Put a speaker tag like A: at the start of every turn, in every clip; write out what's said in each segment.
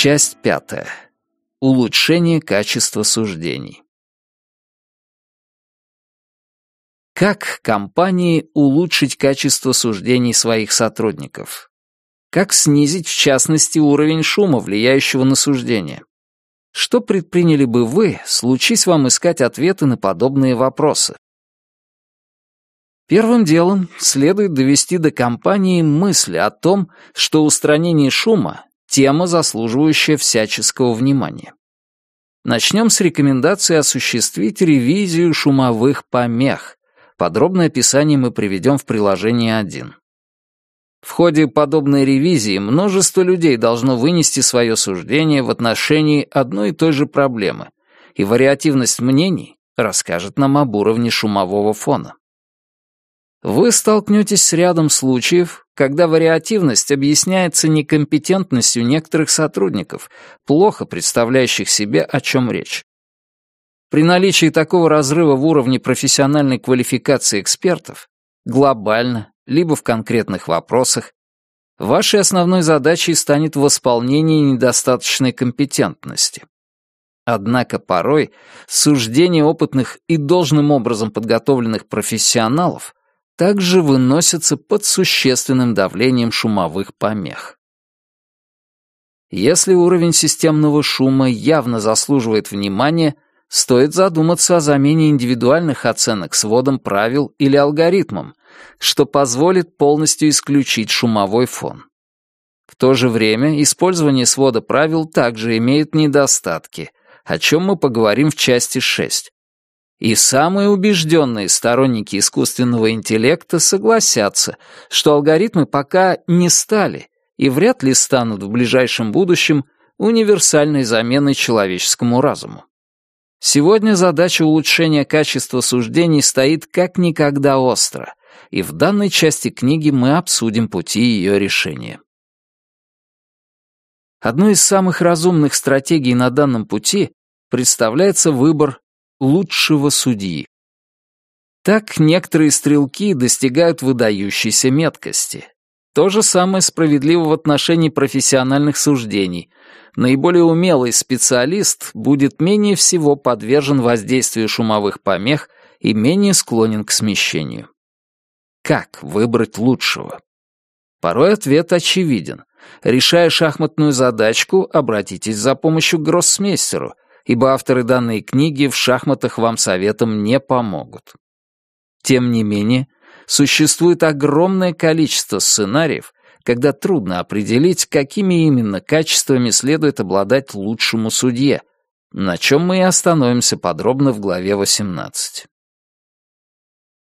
A: Часть пятая. Улучшение качества суждений. Как компании улучшить качество суждений своих сотрудников? Как снизить, в частности, уровень шума, влияющего на суждение? Что предприняли бы вы, случись вам искать ответы на подобные вопросы? Первым делом следует довести до компании мысль о том, что устранение шума — тема, заслуживающая всяческого внимания. Начнем с рекомендации осуществить ревизию шумовых помех. Подробное описание мы приведем в приложении 1. В ходе подобной ревизии множество людей должно вынести свое суждение в отношении одной и той же проблемы, и вариативность мнений расскажет нам об уровне шумового фона. Вы столкнетесь с рядом случаев, когда вариативность объясняется некомпетентностью некоторых сотрудников, плохо представляющих себе, о чем речь. При наличии такого разрыва в уровне профессиональной квалификации экспертов, глобально, либо в конкретных вопросах, вашей основной задачей станет восполнение недостаточной компетентности. Однако порой суждения опытных и должным образом подготовленных профессионалов также выносятся под существенным давлением шумовых помех. Если уровень системного шума явно заслуживает внимания, стоит задуматься о замене индивидуальных оценок сводом правил или алгоритмом, что позволит полностью исключить шумовой фон. В то же время использование свода правил также имеет недостатки, о чем мы поговорим в части 6. И самые убежденные сторонники искусственного интеллекта согласятся, что алгоритмы пока не стали и вряд ли станут в ближайшем будущем универсальной заменой человеческому разуму. Сегодня задача улучшения качества суждений стоит как никогда остро, и в данной части книги мы обсудим пути ее решения. Одной из самых разумных стратегий на данном пути представляется выбор лучшего судьи. Так некоторые стрелки достигают выдающейся меткости. То же самое справедливо в отношении профессиональных суждений. Наиболее умелый специалист будет менее всего подвержен воздействию шумовых помех и менее склонен к смещению. Как выбрать лучшего? Порой ответ очевиден. Решая шахматную задачку, обратитесь за помощью к гроссмейстеру — ибо авторы данной книги в шахматах вам советом не помогут. Тем не менее, существует огромное количество сценариев, когда трудно определить, какими именно качествами следует обладать лучшему судье, на чем мы и остановимся подробно в главе 18.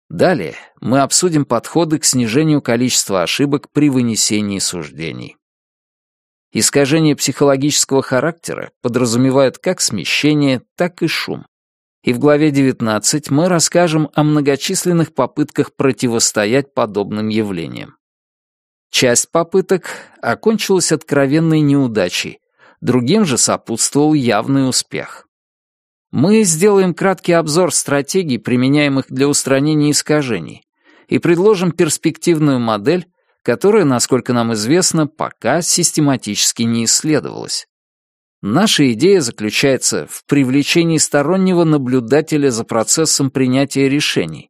A: Далее мы обсудим подходы к снижению количества ошибок при вынесении суждений. Искажения психологического характера подразумевают как смещение, так и шум. И в главе 19 мы расскажем о многочисленных попытках противостоять подобным явлениям. Часть попыток окончилась откровенной неудачей, другим же сопутствовал явный успех. Мы сделаем краткий обзор стратегий, применяемых для устранения искажений, и предложим перспективную модель, которая, насколько нам известно, пока систематически не исследовалась. Наша идея заключается в привлечении стороннего наблюдателя за процессом принятия решений,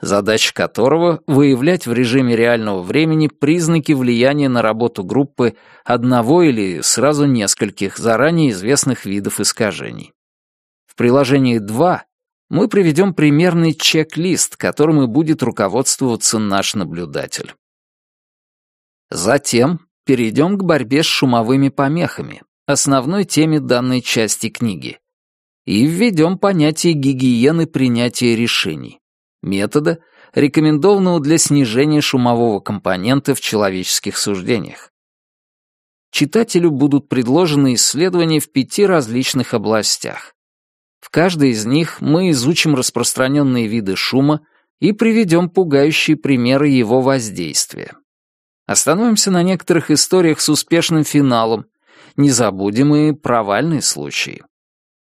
A: задача которого — выявлять в режиме реального времени признаки влияния на работу группы одного или сразу нескольких заранее известных видов искажений. В приложении 2 мы приведем примерный чек-лист, которым и будет руководствоваться наш наблюдатель. Затем перейдем к борьбе с шумовыми помехами, основной теме данной части книги, и введем понятие гигиены принятия решений, метода, рекомендованного для снижения шумового компонента в человеческих суждениях. Читателю будут предложены исследования в пяти различных областях. В каждой из них мы изучим распространенные виды шума и приведем пугающие примеры его воздействия. Остановимся на некоторых историях с успешным финалом. Не забудем и провальные случаи.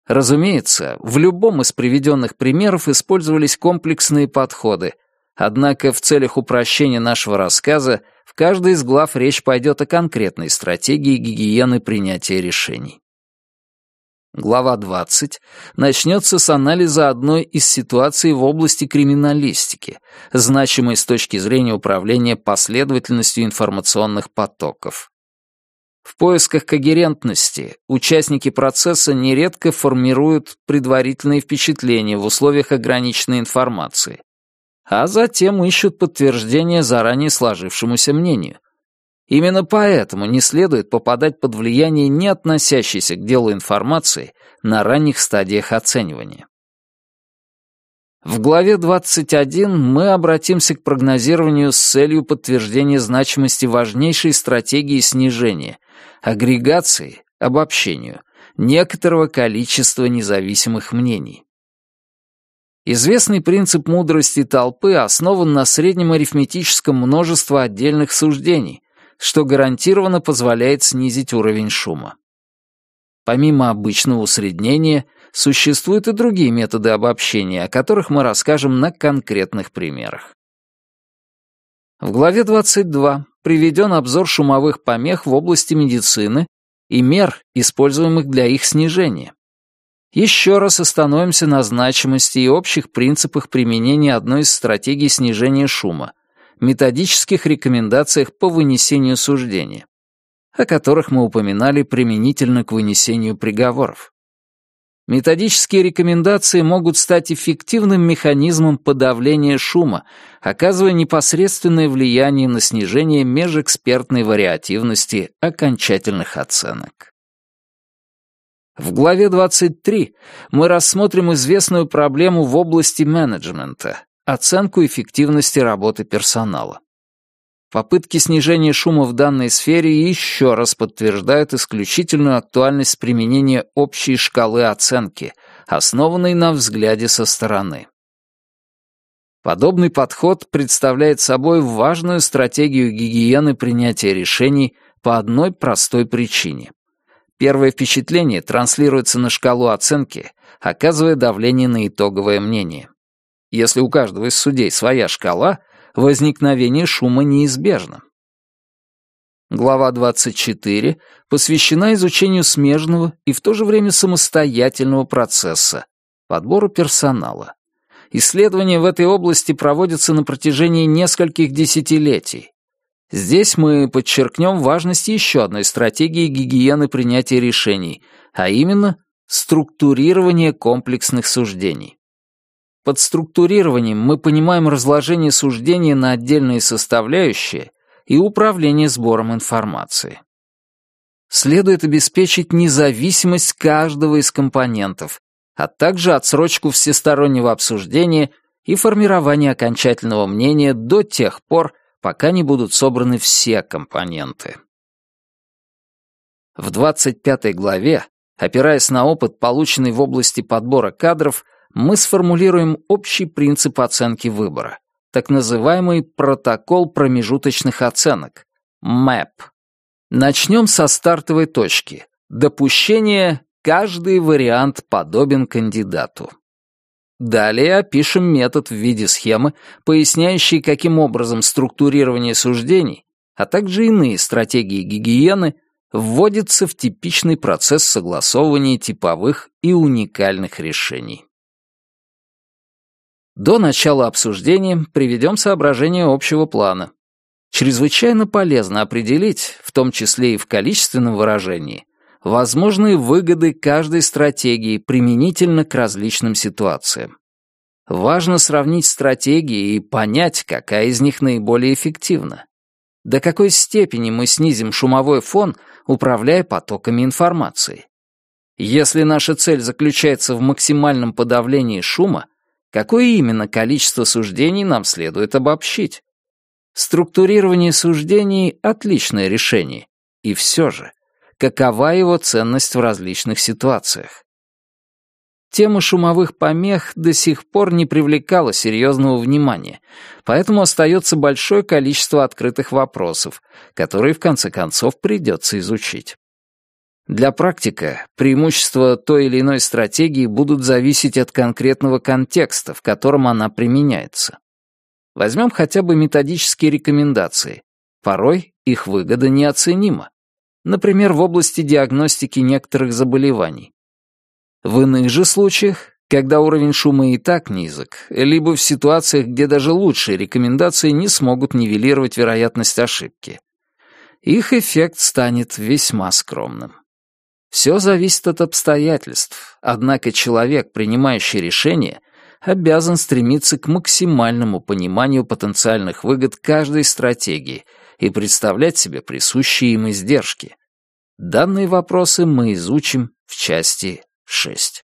A: Разумеется, в любом из приведенных примеров использовались комплексные подходы, однако в целях упрощения нашего рассказа В каждой из глав речь пойдет о конкретной стратегии гигиены принятия решений. Глава 20 начнется с анализа одной из ситуаций в области криминалистики, значимой с точки зрения управления последовательностью информационных потоков. В поисках когерентности участники процесса нередко формируют предварительные впечатления в условиях ограниченной информации, а затем ищут подтверждение заранее сложившемуся мнению. Именно поэтому не следует попадать под влияние не относящейся к делу информации на ранних стадиях оценивания. В главе 21 мы обратимся к прогнозированию с целью подтверждения значимости важнейшей стратегии снижения, агрегации, обобщению некоторого количества независимых мнений. Известный принцип мудрости толпы основан на среднем арифметическом множестве отдельных суждений, что гарантированно позволяет снизить уровень шума. Помимо обычного усреднения, существуют и другие методы обобщения, о которых мы расскажем на конкретных примерах. В главе 22 приведен обзор шумовых помех в области медицины и мер, используемых для их снижения. Еще раз остановимся на значимости и общих принципах применения одной из стратегий снижения шума — методических рекомендациях по вынесению суждения, о которых мы упоминали применительно к вынесению приговоров. Методические рекомендации могут стать эффективным механизмом подавления шума, оказывая непосредственное влияние на снижение межэкспертной вариативности окончательных оценок. В главе 23 мы рассмотрим известную проблему в области менеджмента — оценку эффективности работы персонала. Попытки снижения шума в данной сфере еще раз подтверждают исключительную актуальность применения общей шкалы оценки, основанной на взгляде со стороны. Подобный подход представляет собой важную стратегию гигиены принятия решений по одной простой причине. Первое впечатление транслируется на шкалу оценки, оказывая давление на итоговое мнение. Если у каждого из судей своя шкала, возникновение шума неизбежно. Глава 24 посвящена изучению смежного и в то же время самостоятельного процесса — подбору персонала. Исследования в этой области проводятся на протяжении нескольких десятилетий, Здесь мы подчеркнем важность еще одной стратегии гигиены принятия решений, а именно структурирование комплексных суждений. Под структурированием мы понимаем разложение суждения на отдельные составляющие и управление сбором информации. Следует обеспечить независимость каждого из компонентов, а также отсрочку всестороннего обсуждения и формирование окончательного мнения до тех пор, пока не будут собраны все компоненты. В 25 главе, опираясь на опыт, полученный в области подбора кадров, мы сформулируем общий принцип оценки выбора, так называемый протокол промежуточных оценок, МЭП. Начнем со стартовой точки. Допущение «каждый вариант подобен кандидату». Далее опишем метод в виде схемы, поясняющий, каким образом структурирование суждений, а также иные стратегии гигиены вводится в типичный процесс согласовывания типовых и уникальных решений. До начала обсуждения приведем соображения общего плана. Чрезвычайно полезно определить, в том числе и в количественном выражении, возможные выгоды каждой стратегии применительно к различным ситуациям. Важно сравнить стратегии и понять, какая из них наиболее эффективна. До какой степени мы снизим шумовой фон, управляя потоками информации. Если наша цель заключается в максимальном подавлении шума, какое именно количество суждений нам следует обобщить? Структурирование суждений — отличное решение. И все же, какова его ценность в различных ситуациях. Тема шумовых помех до сих пор не привлекала серьезного внимания, поэтому остается большое количество открытых вопросов, которые в конце концов придется изучить. Для практика преимущества той или иной стратегии будут зависеть от конкретного контекста, в котором она применяется. Возьмем хотя бы методические рекомендации. Порой их выгода неоценима. Например, в области диагностики некоторых заболеваний. В иных же случаях, когда уровень шума и так низок, либо в ситуациях, где даже лучшие рекомендации не смогут нивелировать вероятность ошибки, их эффект станет весьма скромным. Все зависит от обстоятельств, однако человек, принимающий решение, обязан стремиться к максимальному пониманию потенциальных выгод каждой стратегии и представлять себе присущие им издержки. Данные вопросы мы изучим в части 6.